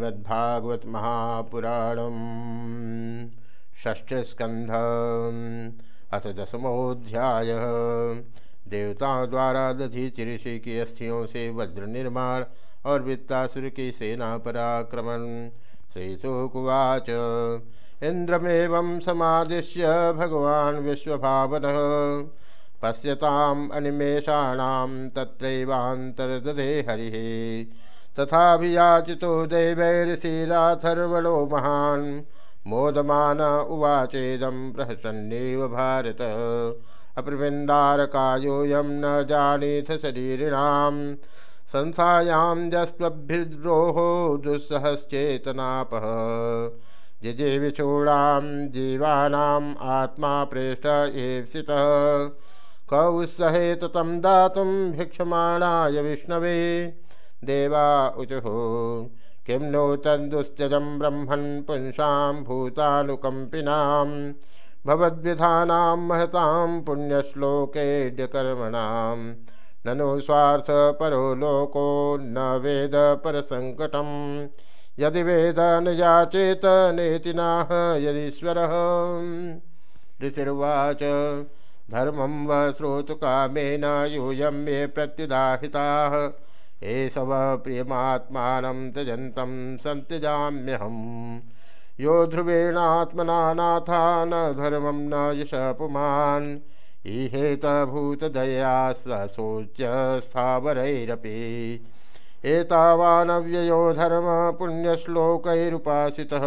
श्रीमद्भागवत महापुराणम। षष्ठस्कंध अथ दसमोध्याय देवताओं द्वारा दधी चिऋषि की अस्थियों से वज्र निर्माण और वृत्तासुर की सेना पराक्रमण श्री सुकुवाच इंद्रमेव समादिश्य भगवान विश्वभावन। पश्यताम अनिमेषाणाम तत्रैवांतर्दधे हरि। तथाभियाचितो दैवैर्षिराथर्वणो महान्। मोदमान उवाचेदं प्रहसन्नेव भारत। अप्रवृन्दारकायोऽयं न जानीथ शरीरिणां संसायां यस्त्वभिद्रोहो दुस्सहश्चेतनापः जिजे विचूणां जीवानाम् आत्मा प्रेष्ठ एप्सितः क उत्सहेत तं दातुं भिक्षमाणाय विष्णवे। देवा उचुः किं नो तन्दुस्त्यजं ब्रह्मन् पुंसां भूतानुकम्पिनां भवद्विधानां महतां पुण्यश्लोकेड्यकर्मणां ननु स्वार्थपरो लोको न वेद परसङ्कटं यदि वेद न याचेत नेतिनाः यदीश्वरः। ऋषिर्वाच, धर्मं व श्रोतुकामेन यूयं मे प्रत्युदाहिताः। एषव प्रियमात्मानं त्यजन्तं सन्त्यजाम्यहम् यो ध्रुवेणात्मना नाथा न धर्मं न यश पुमान् ईहेतभूतदया सशोच्य स्थावरैरपि एतावानव्ययो धर्म पुण्यश्लोकैरुपासितः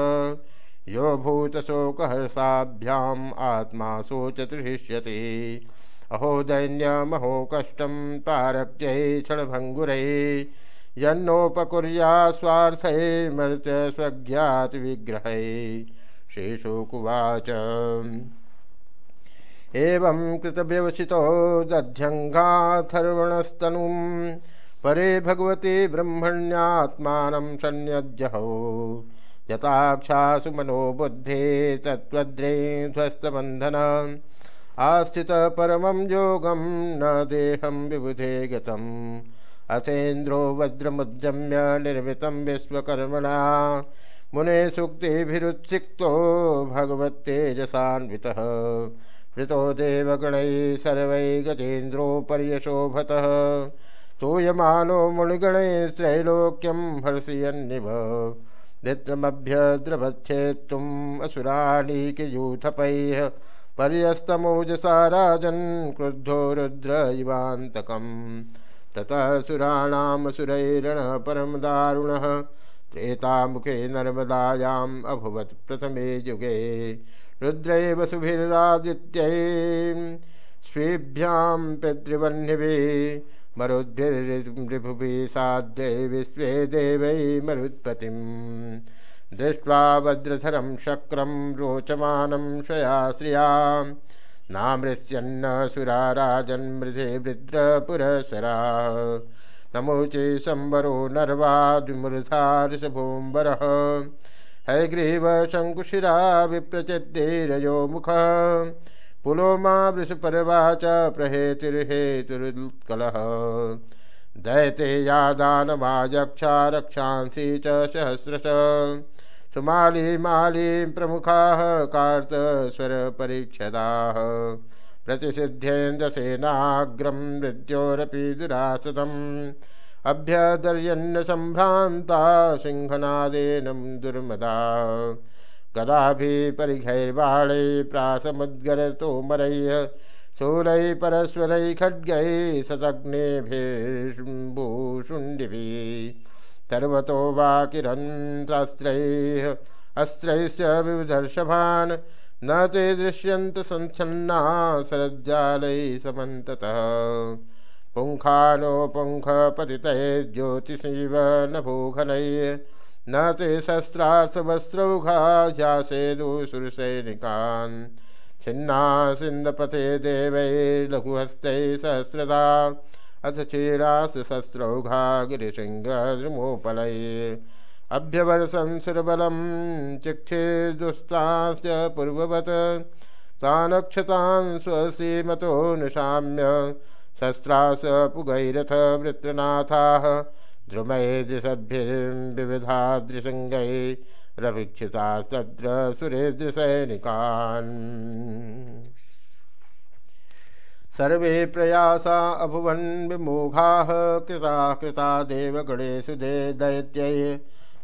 यो भूतशोकहर्षाभ्याम् आत्मा शोचतृष्यति। अहो दैन्यमहो कष्टं तारक्यै क्षणभङ्गुरै यन्नोपकुर्या स्वार्थैर्मर्त्य स्वज्ञातिविग्रहै श्रीशुकुवाच एवं कृतव्यवसितो दध्यङ्घाथर्वणस्तनुं परे भगवती ब्रह्मण्यात्मानं सन्यज्जहौ यथाक्षासु मनोबुद्धे तत्त्वद्रे ध्वस्तबन्धन। आस्थित परमं योगं न देहं विबुधे गतम्। अथेन्द्रो वज्रमुद्यम्य निर्मितं विश्वकर्मणा। मुने सूक्तिभिरुत्सिक्तो भगवत्तेजसान्वितः। वृतो देवगणैः सर्वैः गजेन्द्रोपर्यशोभतः। स्तूयमानो मुनिगणैस्त्रैलोक्यं हर्षयन्निव। नित्रमभ्यद्रवच्छेत्तुम् असुराणीकयूथपैः पर्यस्तमोजसा राजन् क्रुद्धो रुद्र इवान्तकम् ततः सुराणामसुरैरणः परं दारुणः त्रेतामुखे नर्मदायाम् अभवत् प्रथमे युगे। रुद्रैव सुभिरादित्यै स्वीभ्यां पितृवह्निभिः मरुद्भिर्भुभि साध्यैर्विश्वे देवै मरुत्पतिम्। दृष्ट्वा वज्रधरं शक्रं रोचमानं स्वया नामृश्यन्न सुरा राजन्मृधे वृद्रपुरसरा। नमोचे संवरो नर्वाद्विमृधार्षभोम्बरः हैग्रीव शङ्कुशिरा विप्रचिद्देरयो मुखः। पुलोमा वृषपर्वा च प्रहेतिर्हेतुरुत्कलः दैते या दानमायक्षा रक्षांसि च सहस्रश। सुमाली माली प्रमुखाः कार्तस्वरपरीक्षदाः प्रतिसिद्ध्येन्द्रसेनाग्रं मृत्योरपि दुरासदम् अभ्यदर्यन्नसम्भ्रान्ता सिंहनादेन दुर्मदा। गदाभिपरिघैर्बाणै प्रासमुद्गरतोमरैः शूलैः परस्वरैः खड्गैः सतग्नेभिर्भूषुण्डिभिः सर्वतो वा किरन्तास्त्रैः अस्त्रैश्च विविधर्षभान् न ते दृश्यन्त सञ्छन्ना शरज्जालैः समन्ततः। पुङ्खानो पुङ्खपतितैर्ज्योतिषैव नभोघनैः न ते शस्त्रार्थवस्त्रौघा ह्यासेदुसुरसैनिकान् छिन्ना सिन्दपथे देवैर्लघुहस्तैः सहस्रदा। अथ क्षीरासशस्त्रौघा गिरिसिंहद्रुमोपलये अभ्यवर्षं सुरबलं चिक्षेदुस्ताश्च पूर्ववत्। तानक्षतान् स्वसीमतो निशाम्य शस्त्रास पुगैरथ वृत्रनाथाः द्रुमैर्दिशद्भिर्विविधादृशङ्गैरवीक्षिता तत्र सुरेदृसैनिकान् सर्वे प्रयासा अभुवन् विमोघाः, कृता कृता देवगणेषु दे दैत्यैः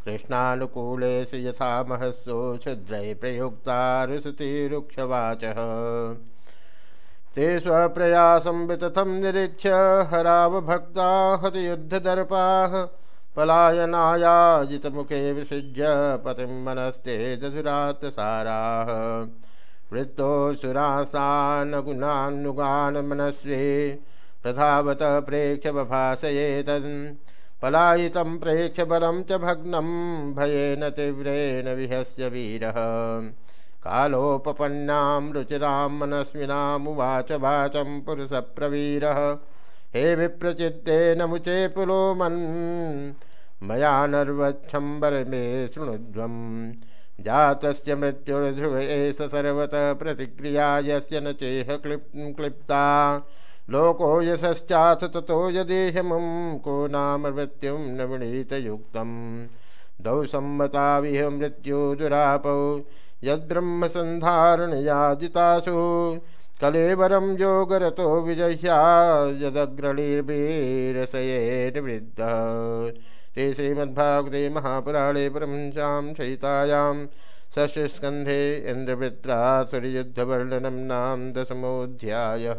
कृष्णानुकूलेषु यथा महस्सो क्षुद्रैः प्रयुक्ता रुसुतिरुक्षवाचः ते स्वप्रयासं वितथं निरीक्ष्य हरावभक्ता हतयुद्धदर्पाः पलायनायाजितमुखे विसृज्य पतिं मनस्ते दधुरात्साराः वृत्तोऽसुरासानगुणान्नुगान् मनस्वी प्रधावत प्रेक्ष बभासयेतन् पलायितं प्रेक्ष बलं च भग्नं, भयेन तीव्रेण विहस्य वीरः। कालोपपन्नां रुचिरां मनस्विनामुवाच वाचं पुरुषप्रवीरः। हे विप्रचित्तेन मुचे पुलोमन्, मया नर्वच्छम्बर मे शृणुध्वम् जातस्य मृत्युर्ध्रुव एष सर्वतः प्रतिक्रिया यस्य न चेह क्लिप् क्लिप्ता। लोको यशश्चाथ ततो यदेहमं, को नाम मृत्युं न वृणीतयुक्तं दौ सम्मता विह मृत्युदुरापौ। यद्ब्रह्मसन्धारणयाजितासु। कलेवरं योगरतो विजह्या। यदग्रणीर्वीरसयेर्वृद्धः ते श्रीमद्भागवते महापुराणे परमंशां शयितायां षष्ठस्कन्धे इन्द्रवृत्रासुरयुद्धवर्णनं नाम दशमोऽध्यायः।